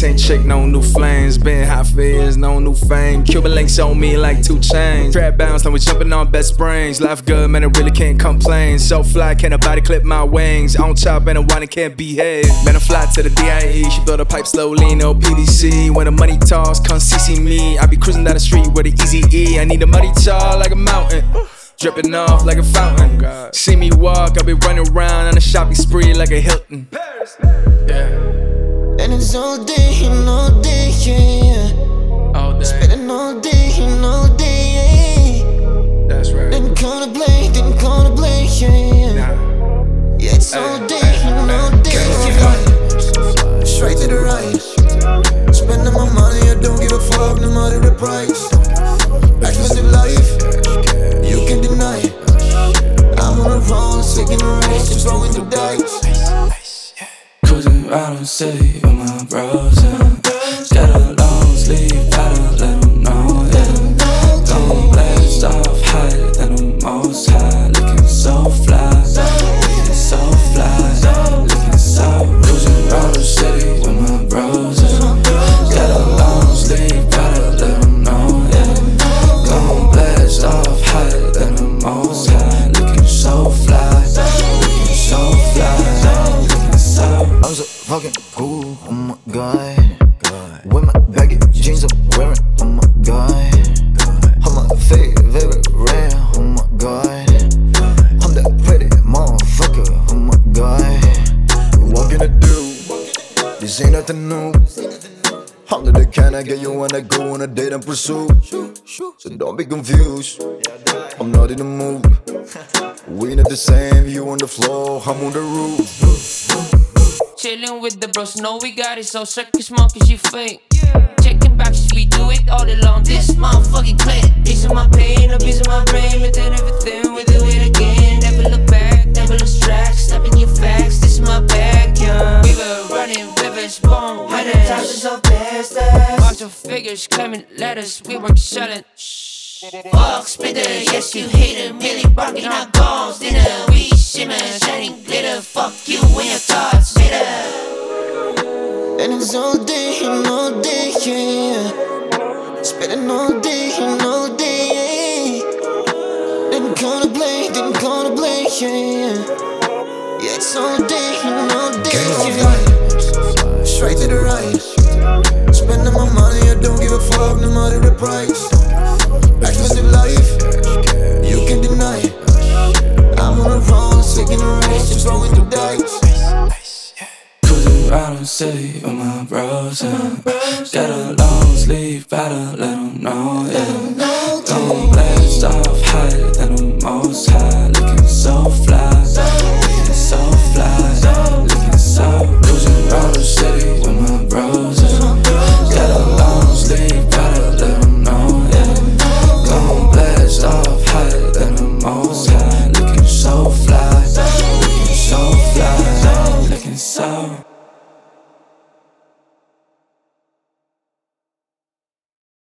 same chick, no new flames. Been hot for years, no new fame. Cuban links on me like two chains. Trap bounce, now we jumping on best brains. Life good, man, I really can't complain. So fly, can't nobody clip my wings. On top, and I a wine can't behave. Man, I fly to the DIE. She build a pipe slowly, no PDC. When the money talks, come CC me. I be cruising down the street with the easy E. I need a money tall like a mountain. Dripping off like a fountain. See me walk, I be running around on a shopping spree like a Hilton. Yeah. It's all day and all day, yeah. All day. Spending all day and all day, yeah. That's right. Didn't contemplate, didn't contemplate, yeah. Nah. Yeah, it's all day and all day, yeah. Straight to the right. Spending my money, I don't give a fuck, no matter the price. The city with my yeah. Got a long gotta nothing new. I'm the kind I get you I go on a date and pursue. So don't be confused. I'm not in the mood. We not the same. You on the floor, I'm on the roof. Chillin' with the bros, know we got it, so circus monkeys, you fake. Checking boxes, we do it all along. Figures, claiming letters, we were selling. Fuck spitter, yes you hater, merely barking our goals. Dinner, we shimmer, shining glitter. Fuck you and your thoughts, bitter. And it's all day and all day, yeah. Spending all day and all day, yeah. Didn't contemplate, didn't contemplate, yeah. Yeah, it's all day and all day, yeah. Straight to the right. Don't a fuck, no matter the price. Expensive life, you can deny. I'm on the road, taking a race, just throwing the dice. Around the city with my bros, yeah. Got a long sleeve, gotta let them know, yeah. Don't blast off higher than the most high.